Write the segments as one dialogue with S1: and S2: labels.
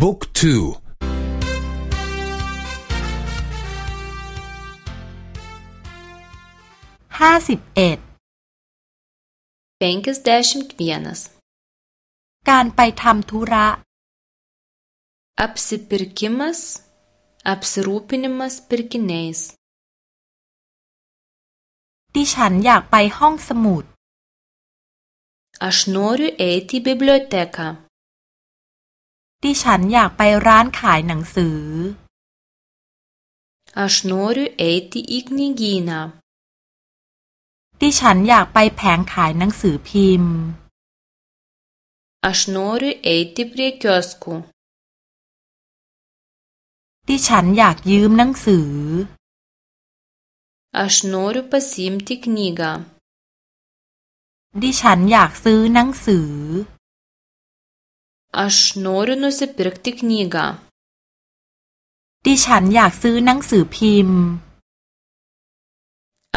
S1: บุ๊กทูห้าสิบเอ็ดเบนกิสเดชิมเวียนสการไปทำธุระอัปสิปิรกิมัสอัปสรูปินิมัสปิรกินเนสดิฉันอยากไปห้องสมุดอชโนริเอติบิบล b l i o t e k ดิฉันอยากไปร้านขายหนังสือดิฉันอยากไปแผงขายหนังสือพิมพ์ดิฉันอยากยืมหนังสือดิฉันอยากซื้อหนังสือ Aš noriu nusipirkti knygą. ดิฉันอยากซื้อหนังสือพิมพ์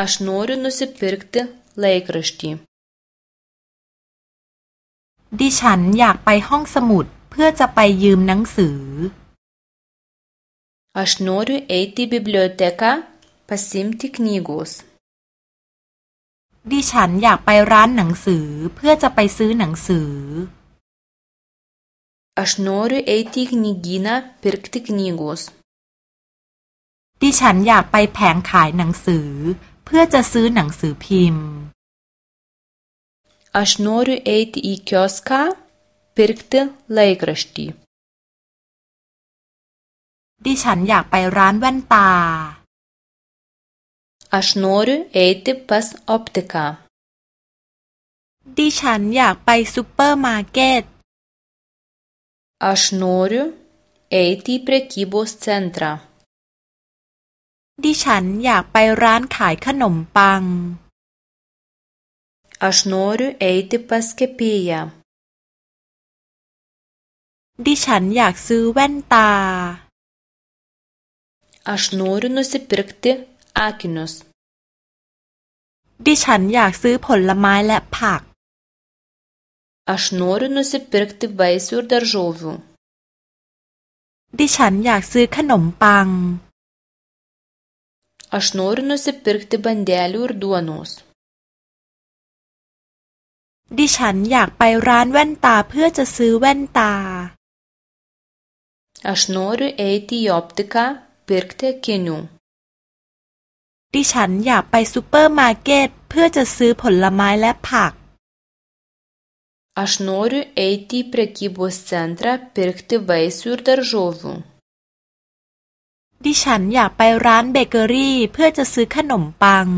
S1: Aš noriu nusipirkti laikraštį. ดิฉันอยากไปห้องสมุดเพื่อจะไปยืมหนังสือ Aš noriu eiti į biblioteką pasimti knygos. ดิฉันอยากไปร้านหนังสือเพื่อจะไปซื้อหนังสือ Aš noriu eiti į knygyną pirkti knygos. ดิฉันอยากไปแผงขายหนังสือเพื่อจะซื้อหนังสือพิมพ์ Aš noriu eiti į kioską pirkti laikraštį. ดิฉันอยากไปร้านแว่นตา Aš noriu eiti pas optiką. ดิฉันอยากไปซูเปอร์มาร์เก็ต Aš noriu eiti į prekybos centrą. ดิฉันอยากไปร้านขายขนมปัง Aš noriu eiti pas kepėją. ดิฉันอยากซื้อแว่นตา Aš noriu nusipirkti akinius. ดิฉันอยากซื้อผลไม้และผัก Aš noriu nusipirkti vaisių ir daržovių. ดิฉันอยากซื้อขนมปัง Aš noriu nusipirkti bandelių ir duonos. ดิฉันอยากไปร้านแว่นตาเพื่อจะซื้อแว่นตา Aš noriu eiti į optiką pirkti akinių. ดิฉันอยากไปซูเปอร์มาร์เก็ตเพื่อจะซื้อผลไม้และผัก aš noriu eiti į prekybos centrą pirkti vaisių ir daržovių. ดิฉันอยากไปร้านเบเกอรี่เพื่อจะซื้อขนมปัง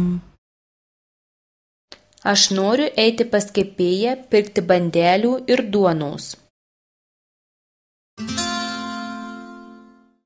S1: Aš noriu eiti pas kepėją pirkti bandelių ir duonos.